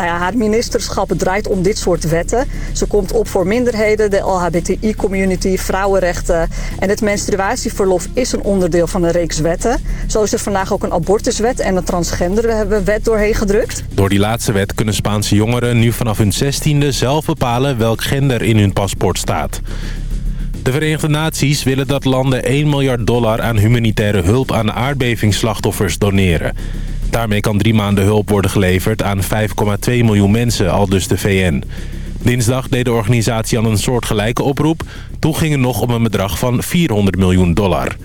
Nou ja, haar ministerschap draait om dit soort wetten. Ze komt op voor minderheden, de LHBTI-community, vrouwenrechten. En het menstruatieverlof is een onderdeel van een reeks wetten. Zo is er vandaag ook een abortuswet en een transgenderwet doorheen gedrukt. Door die laatste wet kunnen Spaanse jongeren nu vanaf hun 16e zelf bepalen welk gender in hun paspoort staat. De Verenigde Naties willen dat landen 1 miljard dollar aan humanitaire hulp aan aardbevingsslachtoffers doneren. Daarmee kan drie maanden hulp worden geleverd aan 5,2 miljoen mensen, al dus de VN. Dinsdag deed de organisatie aan een soortgelijke oproep. Toen ging het nog om een bedrag van 400 miljoen dollar.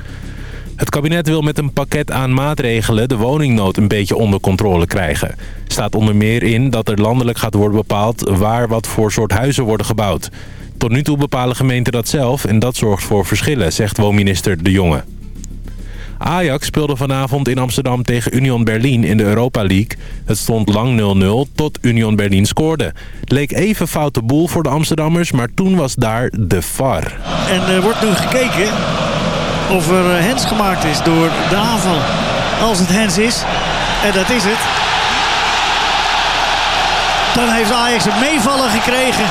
Het kabinet wil met een pakket aan maatregelen de woningnood een beetje onder controle krijgen. Staat onder meer in dat er landelijk gaat worden bepaald waar wat voor soort huizen worden gebouwd. Tot nu toe bepalen gemeenten dat zelf en dat zorgt voor verschillen, zegt woonminister De Jonge. Ajax speelde vanavond in Amsterdam tegen Union Berlin in de Europa League. Het stond lang 0-0 tot Union Berlin scoorde. Leek even foute boel voor de Amsterdammers, maar toen was daar de VAR. En er wordt nu gekeken of er eh, hens gemaakt is door de aanval. Als het hens is, en dat is het... dan heeft Ajax een meevaller gekregen.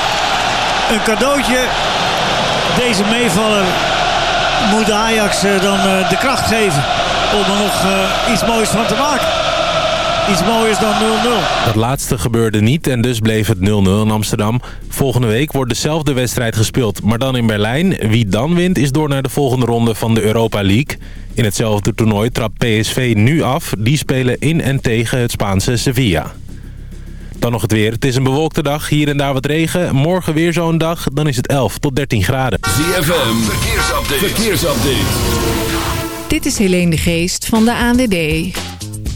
Een cadeautje. Deze meevaller moet Ajax eh, dan eh, de kracht geven om er nog iets moois van te maken. Iets mooiers dan 0-0. Dat laatste gebeurde niet en dus bleef het 0-0 in Amsterdam. Volgende week wordt dezelfde wedstrijd gespeeld, maar dan in Berlijn. Wie dan wint is door naar de volgende ronde van de Europa League. In hetzelfde toernooi trapt PSV nu af. Die spelen in en tegen het Spaanse Sevilla. Dan nog het weer. Het is een bewolkte dag. Hier en daar wat regen. Morgen weer zo'n dag. Dan is het 11 tot 13 graden. ZFM. Verkeersupdate. Verkeersupdate. Dit is Helene de Geest van de ANWB.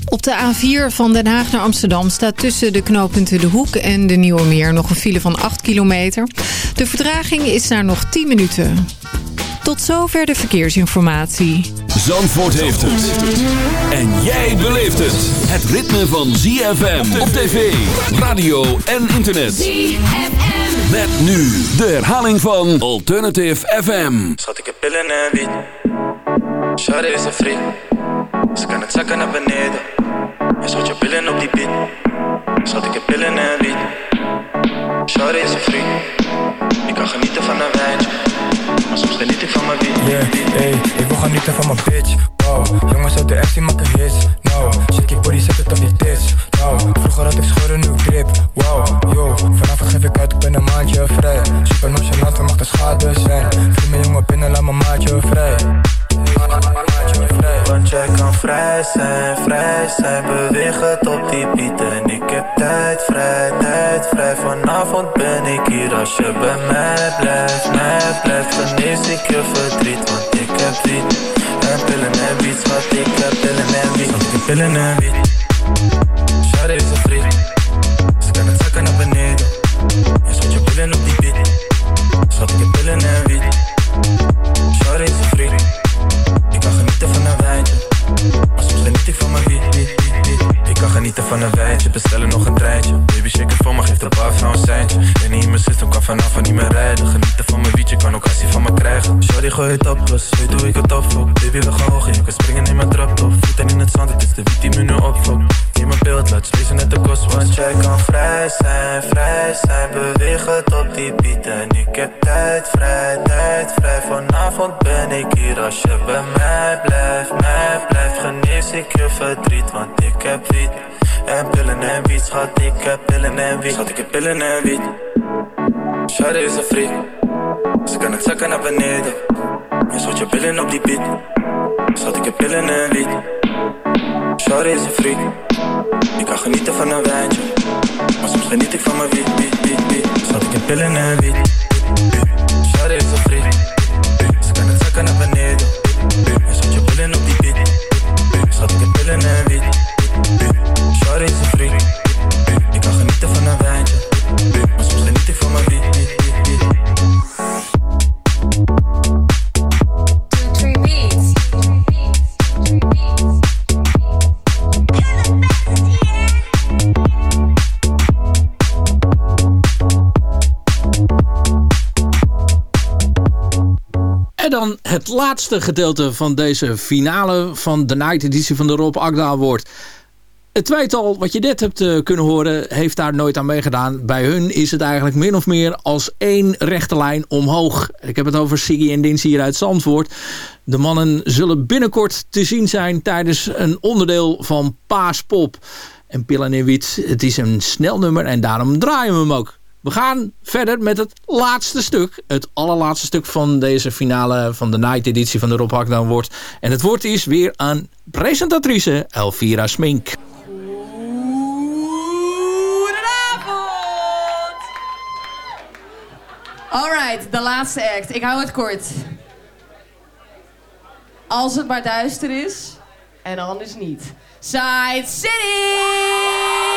Op de A4 van Den Haag naar Amsterdam staat tussen de knooppunten De Hoek en de Nieuwe Meer nog een file van 8 kilometer. De vertraging is daar nog 10 minuten. Tot zover de verkeersinformatie. Zandvoort heeft het. En jij beleeft het. Het ritme van ZFM op tv, radio en internet. ZFM. Met nu de herhaling van Alternative FM. Schat, ik heb pillen en wiet. Shawty is een vriend. Ze kan het zakken naar beneden. En schot je pillen op die beat. Schat, ik heb pillen en wiet. Shawty is een vriend. Ik kan genieten van een wijntje. Ik van mijn wiet. Yeah, hey, ik wil genieten van mijn bitch. Wow, jongens uit de die maken hits. No, shake je body, zet het op die tits. No, vroeger had ik scheuren, nu grip. Wow, yo, vanavond geef ik uit, ik ben een maandje vrij. Super nonchalant, we mag de schade zijn. Vriend mijn jongen binnen, laat mijn maatje vrij. Want jij kan vrij zijn, vrij zijn. Beweeg het op die beat En ik heb tijd vrij, tijd vrij. Vanavond ben ik hier als je bij mij blijft Mij blijft, genees ik je verdriet Want ik heb wiet. En pillen en wiet, schat ik heb pillen en wiet. Ik pillen en wiet. Shawty is een vriend. Ze kan het zakken naar beneden. En schat je pillen op die beat Schat ik heb pillen en genieten van een wijntje, bestellen nog een treintje. Baby shake het voor me, geeft een paar vrouwen een seintje niet in mijn system, kan vanavond niet meer rijden. Genieten van mijn wietje, kan ook assie van me krijgen. Shawty gooi het op, plus weet hoe ik het opfok Baby we gaan hoog je kan springen in mijn trap top Voeten in het zand, het is de wiet die me nu opfokt Neem mijn beeld, laat spacen net de kost Want jij kan vrij zijn, vrij zijn. Beweeg het op die beat ik heb tijd vrij, tijd vrij. Vanavond ben ik hier als je bij mij blijft, mij blijft. Genees ik je verdriet, want ik heb wiet En pillen en wiet, schat ik heb pillen en wiet. Schat ik heb pillen en wiet. Shawty is een freak. Ze kan het zakken naar beneden. En schot je pillen op die beat. Schat ik heb pillen en wiet. Shawty is een freak. Ik kan genieten van een wijntje. Maar soms geniet ik van mijn wiet, wiet, wiet, wiet. Schat ik heb pillen en wiet. Shawty is een freak. Ze kan het zakken naar beneden En dan het laatste gedeelte van deze finale van de Night editie van de Rob Agda Award. Het tweetal wat je net hebt uh, kunnen horen heeft daar nooit aan meegedaan. Bij hun is het eigenlijk min of meer als één rechte lijn omhoog. Ik heb het over Siggy en Dinsie hier uit Zandvoort. De mannen zullen binnenkort te zien zijn tijdens een onderdeel van Paaspop. En Pillen in Wit, het is een snel nummer en daarom draaien we hem ook. We gaan verder met het laatste stuk. Het allerlaatste stuk van deze finale van de night editie van de Rob Hakdan wordt. En het woord is weer aan presentatrice Elvira Smink. Alright, de laatste act. Ik hou het kort. Als het maar duister is. En anders niet. Side City!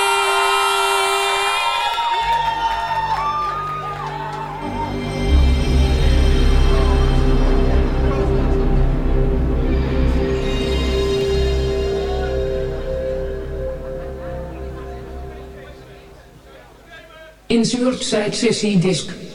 Insert side sessie disk.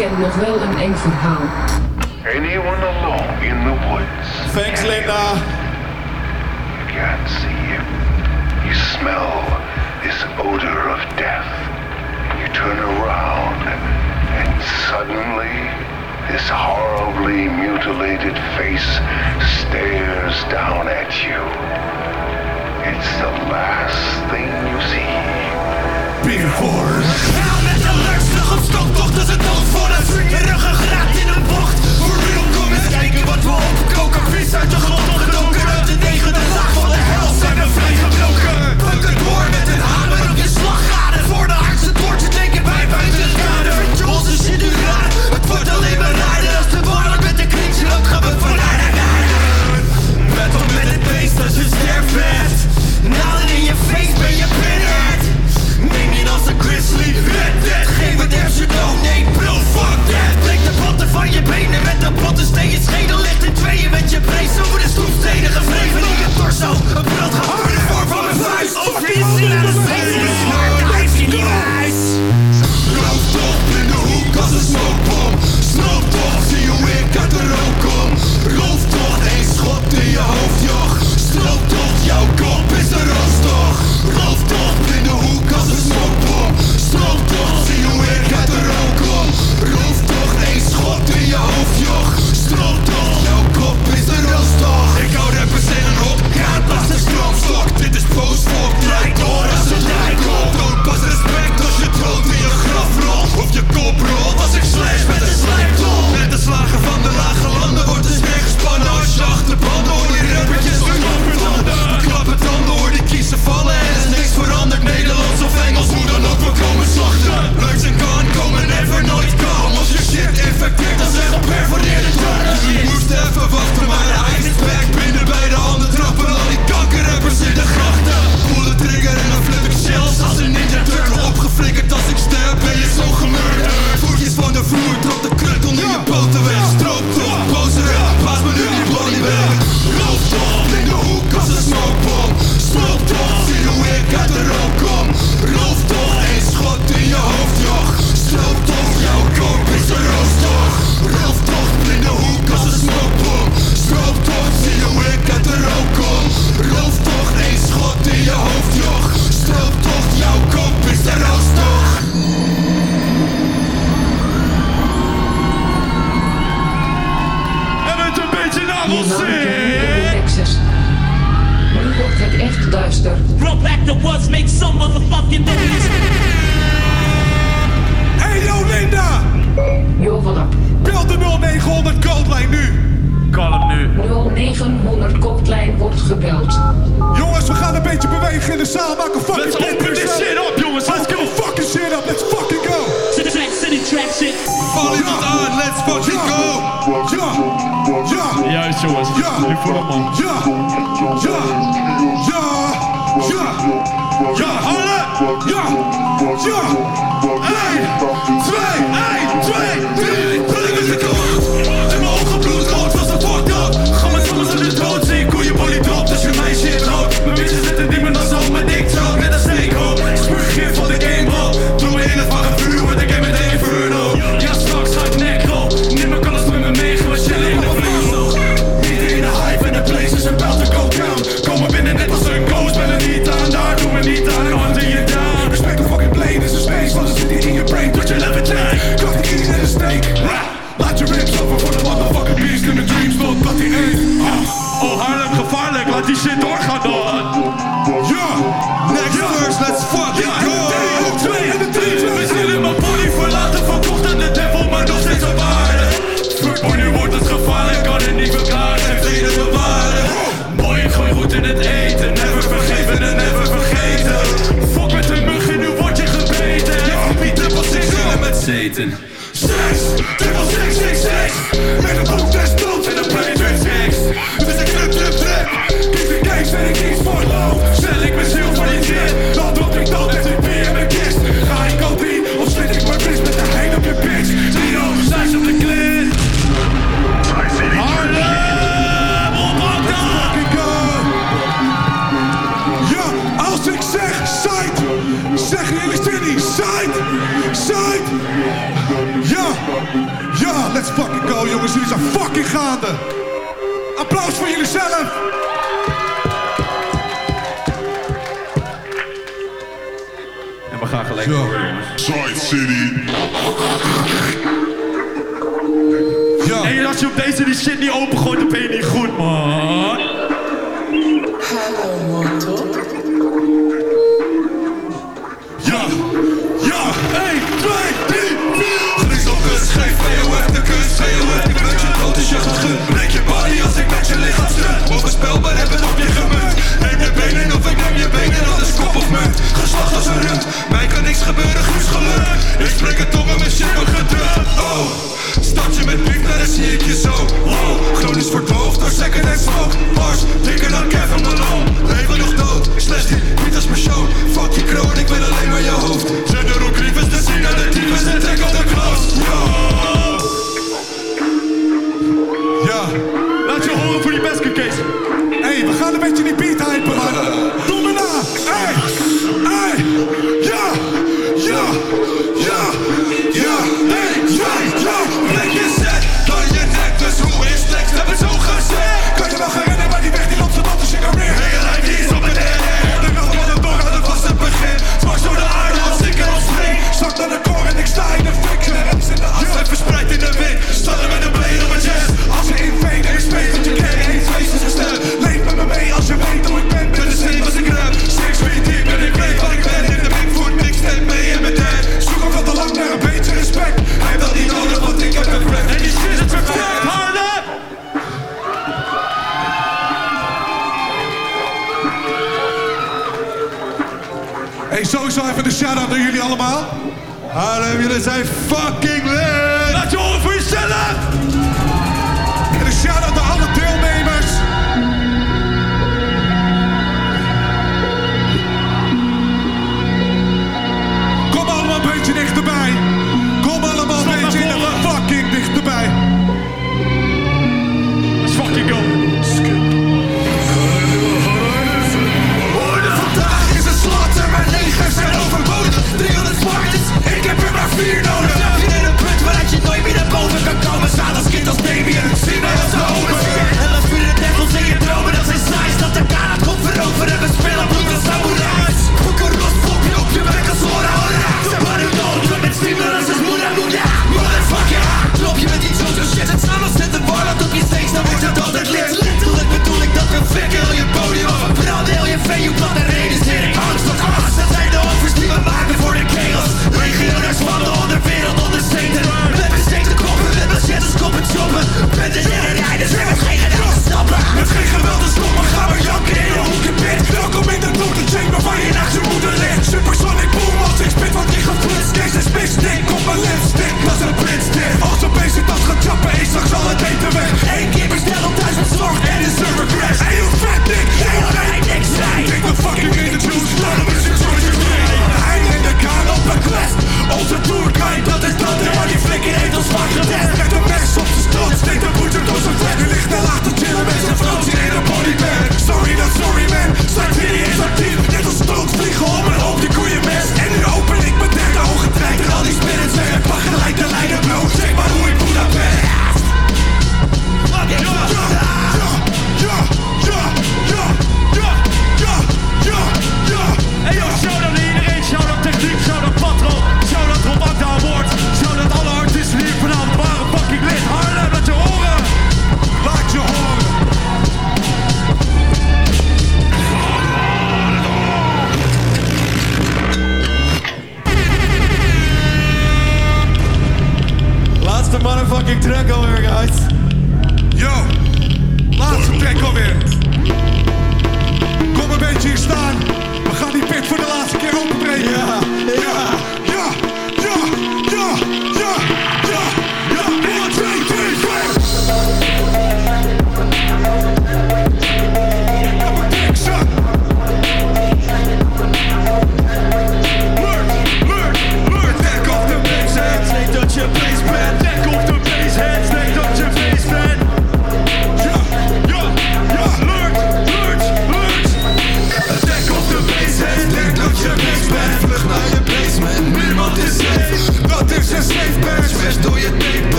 ken nog wel een eng verhaal. Anyone alone in the woods? Thanks, Linda. You can't see. You smell this odor of death. You turn around, and suddenly, this horribly mutilated face stares down at you. It's the last thing you see. Big horrors. op stoomtocht dus als een ruggen geraakt in een bocht. For real, kom eens kijken wat we opkoken vries uit de grond gedoken Uit de negende laag van de hel zijn we vrijgebroken. Punk het door met een hamer op je slagader Voor de artsen toortje, denk denken bij buiten van je benen met een pottenstee. Je schedel ligt in tweeën met je vlees over de stoelstenen gevreven in je torso. Een brand gehouden de van mijn vuist. Over je ziel en in je niet meer huis. In de hoek als een smokebom. Snoop zie hoe ik uit de rook kom. Roof toch, één schot in je hoofd, joch. Stroop toch, jouw kop is de roostoch. Roof toch, in de hoek als een smokebom. Snoop zie hoe ik uit de rook je hoofd, joch toch. jouw kop is een rotstok Ik hou rappers in een hok, lastig, stop, stroomstok Dit is postvolk, draai door als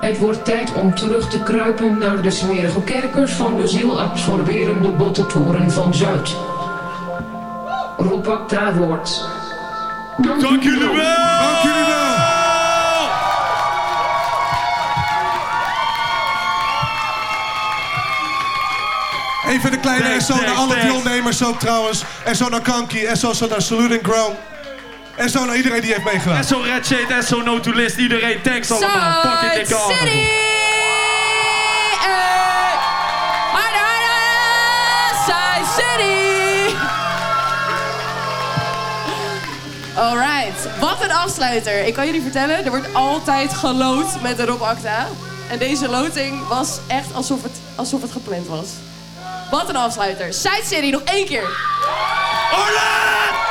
Het wordt tijd om terug te kruipen naar de smerige kerkers van de zielabsorberende bottentoren van Zuid. Rob Acta wordt. Dank jullie wel. Dank jullie wel. Even de kleine zo naar alle deelnemers ook trouwens. En zo naar Kanki. En zo, zo naar Salute and Grow. En zo naar iedereen die heeft meegelachen. En zo Red Shade, SO No To List, iedereen thanks allemaal. Fucking dikke City! Eh, Alright, wat een afsluiter. Ik kan jullie vertellen, er wordt altijd geloot met de Rob Acta. En deze loting was echt alsof het, alsof het gepland was. Wat een afsluiter. Side City, nog één keer. Orla!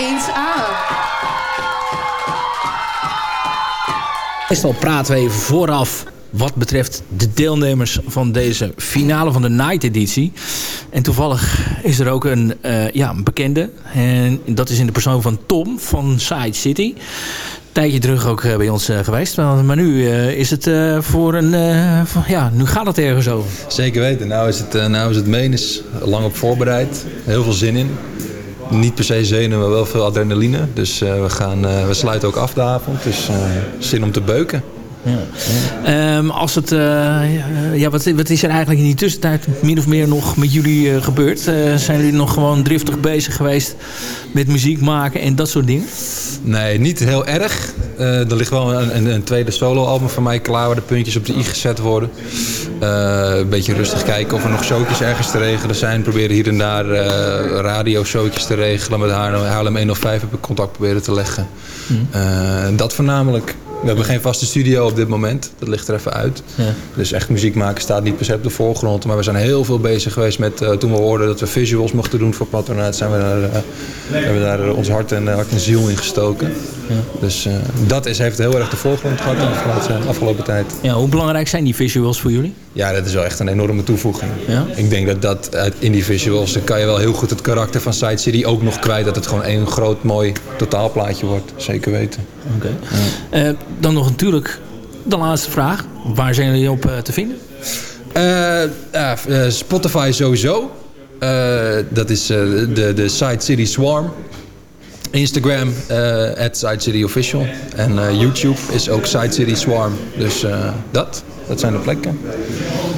eens aan. Meestal praten we even vooraf wat betreft de deelnemers van deze finale van de Night Editie. En toevallig is er ook een, eh, ja, een bekende. En dat is in de persoon van Tom van Side City. Tijdje terug ook eh, bij ons eh, geweest. Maar nu uh, is het voor een... Ja, nu gaat het ergens over. Zeker weten. Nou is het, nou is het menes Lang op voorbereid. Heel veel zin in. Niet per se zenuwen, maar wel veel adrenaline. Dus eh, we, gaan, eh, we sluiten ook af de avond. Dus eh, zin om te beuken. Ehm, als het, ja, wat, wat is er eigenlijk in die tussentijd min of meer nog met jullie gebeurd? Zijn jullie nog gewoon driftig bezig geweest met muziek maken en dat soort dingen? Nee, niet heel erg. Er ligt wel een, een, een tweede soloalbum van mij klaar... waar de puntjes op de i gezet worden. Eh, een beetje rustig kijken of er nog showtjes ergens te regelen zijn. Proberen hier en daar eh radioshowtjes te regelen. Met Haarlem, Haarlem 105 heb ik contact proberen te leggen. Eh, dat voornamelijk. We hebben geen vaste studio op dit moment. Dat ligt er even uit. Ja. Dus echt muziek maken staat niet per se op de voorgrond. Maar we zijn heel veel bezig geweest met... toen we hoorden dat we visuals mochten doen voor Patronaat... zijn we daar, hebben we daar ons hart en, hart en ziel in gestoken. Dus eh, dat is, heeft heel erg de voorgrond gehad de afgelopen, afgelopen tijd. Ja, hoe belangrijk zijn die visuals voor jullie? Ja, dat is wel echt een enorme toevoeging. Ja? Ik denk dat dat uit in die visuals... dan kan je wel heel goed het karakter van Side City ook nog kwijt. Dat het gewoon één groot mooi totaalplaatje wordt. Zeker weten. Oké. Eh, dan nog natuurlijk de laatste vraag. Waar zijn jullie op eh, te vinden? Eh, Spotify sowieso. Dat is de, de Side City Swarm. Instagram, at Side City Official. En YouTube is ook Side City Swarm. Dus dat, dat zijn de plekken.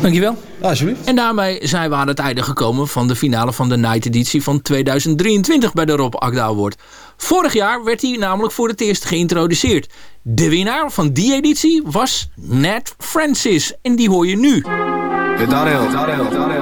Dankjewel. alsjeblieft. En daarmee zijn we aan het einde gekomen van de finale van de Night editie van 2023 bij de Rob Agda Award. Vorig jaar werd hij namelijk voor het eerst geïntroduceerd. De winnaar van die editie was Nat Francis. En die hoor je nu. Whoa,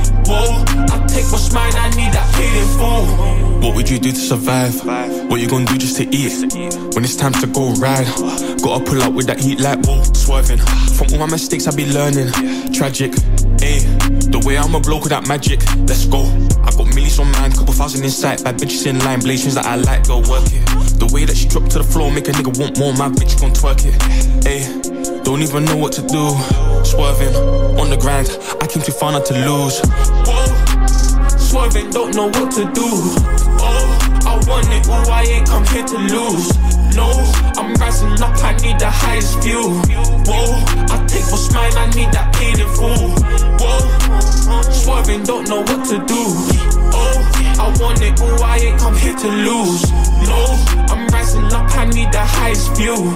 Whoa, I take what's mine, I need that paid in full. What would you do to survive? What you gonna do just to eat? When it's time to go ride, gotta pull up with that heat like whoa, swerving. From all my mistakes, I be learning. Tragic, ayy. The way I'm a bloke with that magic, let's go. I got millions on mine, couple thousand in sight. Bad bitches in line, blazings that I like, go work it. The way that she dropped to the floor, make a nigga want more. My bitch gon' twerk it, ayy. Don't even know what to do. Swerving on the grind, I came too far not to lose. Whoa, swerving, don't know what to do. Oh, I want it, oh, I ain't come here to lose. No, I'm rising up, I need the highest view. Whoa, I take what's mine, I need that paid in full. Whoa, swerving, don't know what to do. Oh, I want it, oh, I ain't come here to lose. No, I'm rising up, I need the highest view.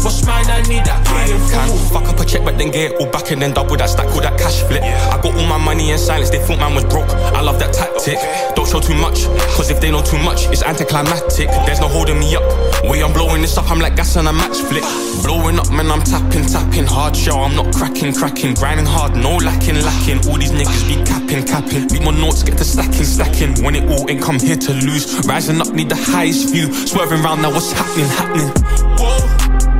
Whoa, I take what's mine, I need that paid Can fuck up a check, but then get it all back and then double that stack with that cash flip. I got all my money in silence, they thought man was broke. I love that tactic. Don't show too much, cause if they know too much, it's anticlimactic. There's no holding me up. Way I'm blowing this up, I'm like gas on a match flip. Blowing up, man, I'm tapping, tapping. Hard show, I'm not cracking, cracking. Grinding hard, no lacking, lacking. All these niggas be capping, capping. Need more notes, get the stacking, stacking. When it all ain't come here to lose. Rising up, need the highest view. Swerving round now, what's happening, happening? Whoa,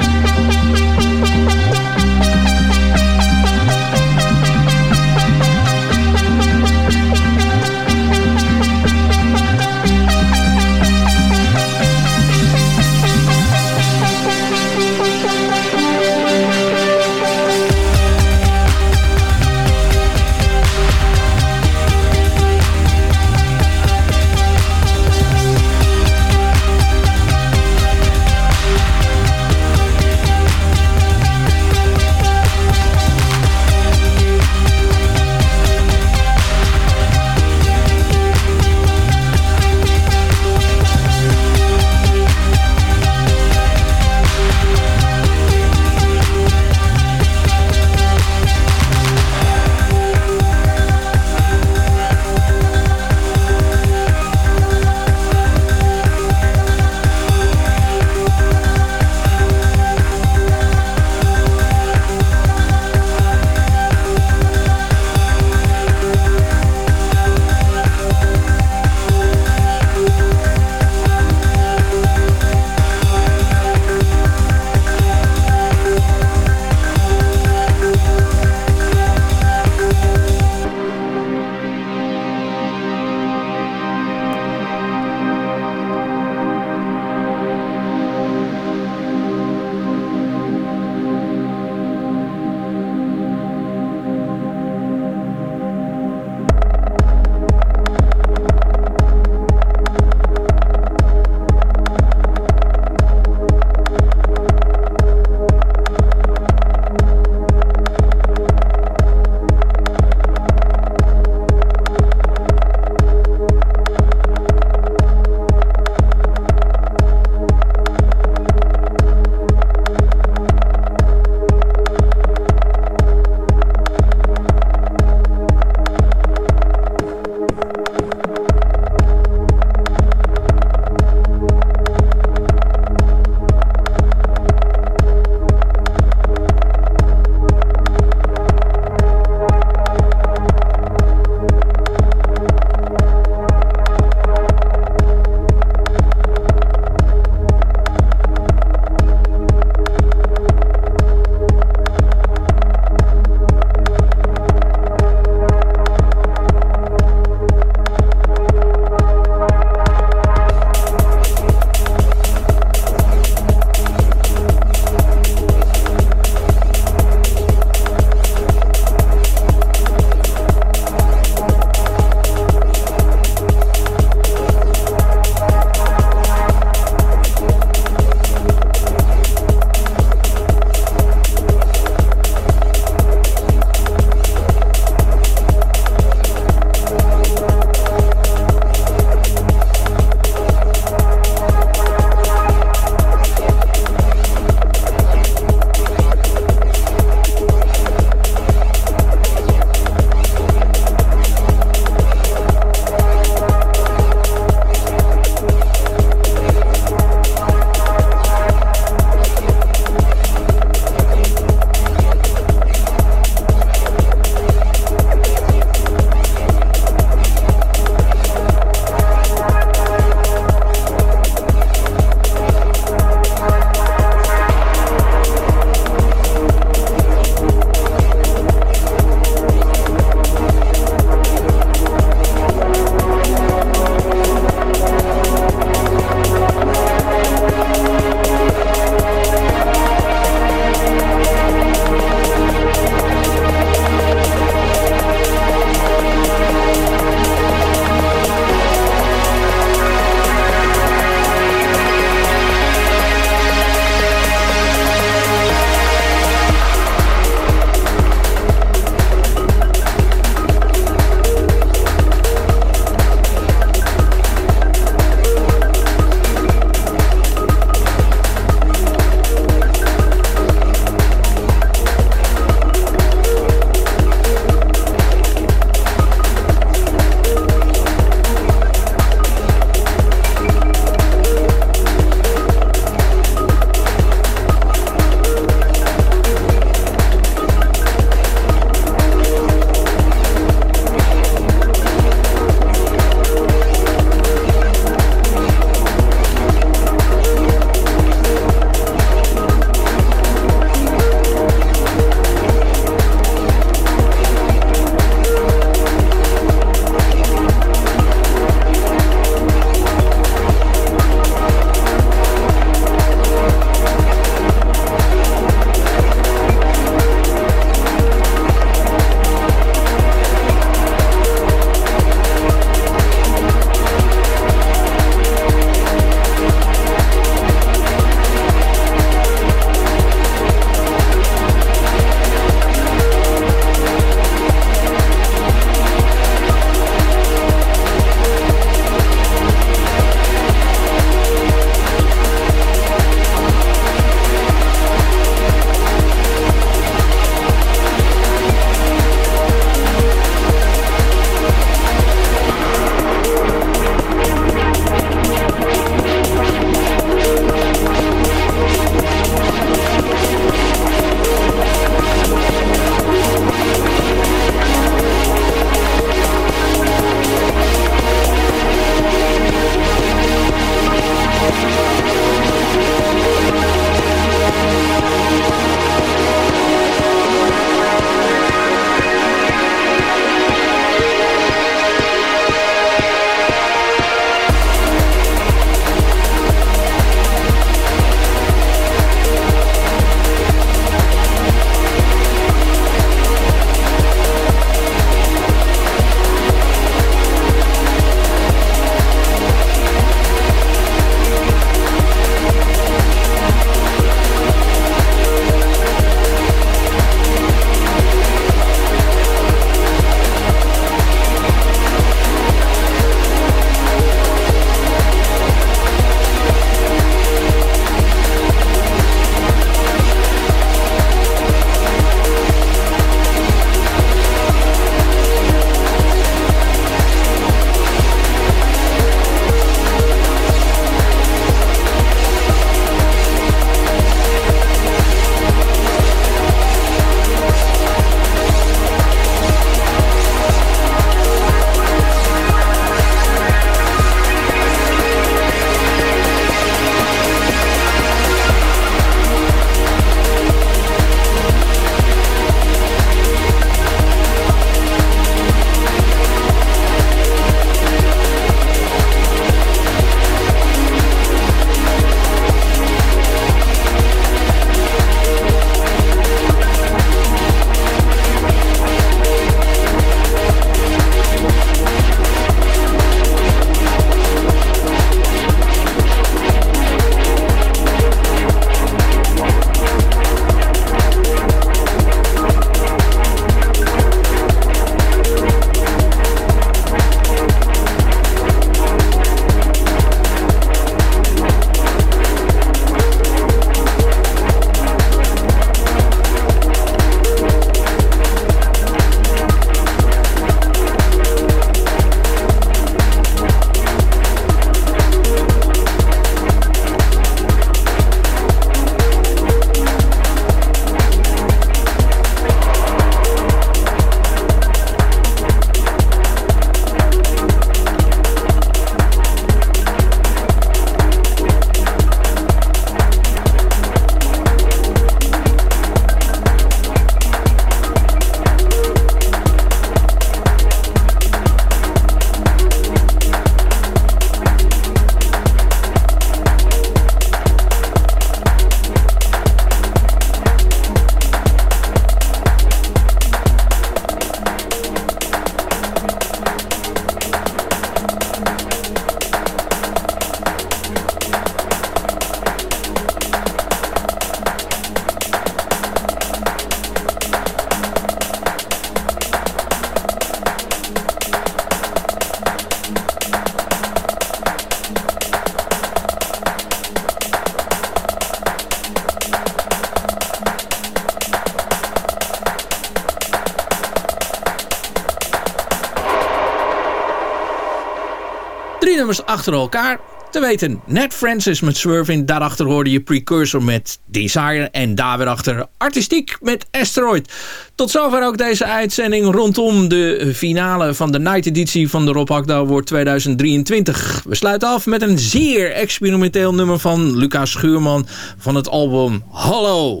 Achter elkaar. Te weten, Ned Francis met Swerving. Daarachter hoorde je Precursor met Desire. En daar weer achter Artistiek met Asteroid. Tot zover ook deze uitzending rondom de finale van de night editie van de Rob Hakda Award 2023. We sluiten af met een zeer experimenteel nummer van Lucas Schuurman van het album Hallo.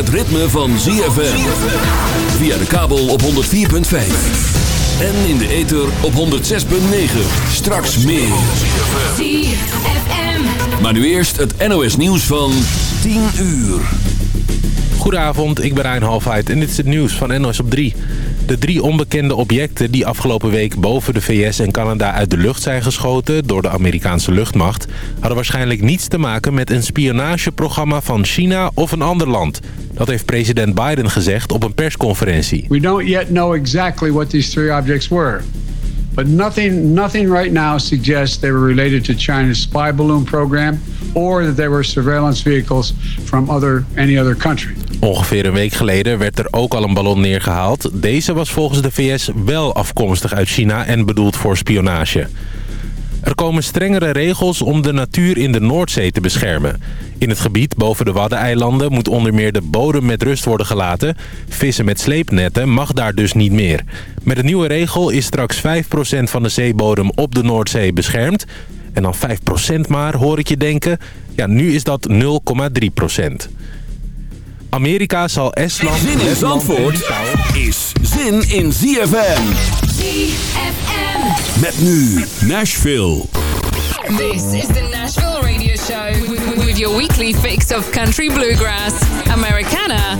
Het ritme van ZFM. Via de kabel op 104.5. En in de ether op 106.9. Straks meer. ZFM. Maar nu eerst het NOS nieuws van 10 uur. Goedenavond, ik ben Rijn Halfheid en dit is het nieuws van NOS op 3. De drie onbekende objecten die afgelopen week boven de VS en Canada uit de lucht zijn geschoten door de Amerikaanse luchtmacht... hadden waarschijnlijk niets te maken met een spionageprogramma van China of een ander land. Dat heeft president Biden gezegd op een persconferentie. We don't yet know exactly what these three objects were. But nothing, nothing right now suggests they were related to China's spy balloon program or that they were surveillance vehicles from other, any other country. Ongeveer een week geleden werd er ook al een ballon neergehaald. Deze was volgens de VS wel afkomstig uit China en bedoeld voor spionage. Er komen strengere regels om de natuur in de Noordzee te beschermen. In het gebied boven de Waddeneilanden moet onder meer de bodem met rust worden gelaten. Vissen met sleepnetten mag daar dus niet meer. Met een nieuwe regel is straks 5% van de zeebodem op de Noordzee beschermd. En dan 5% maar, hoor ik je denken. Ja, nu is dat 0,3%. Amerika zal Estland... Zin in Zandvoort is zin in ZFM. ZFM. Met nu Nashville. This is the Nashville Radio Show with, with your weekly fix of country bluegrass, Americana,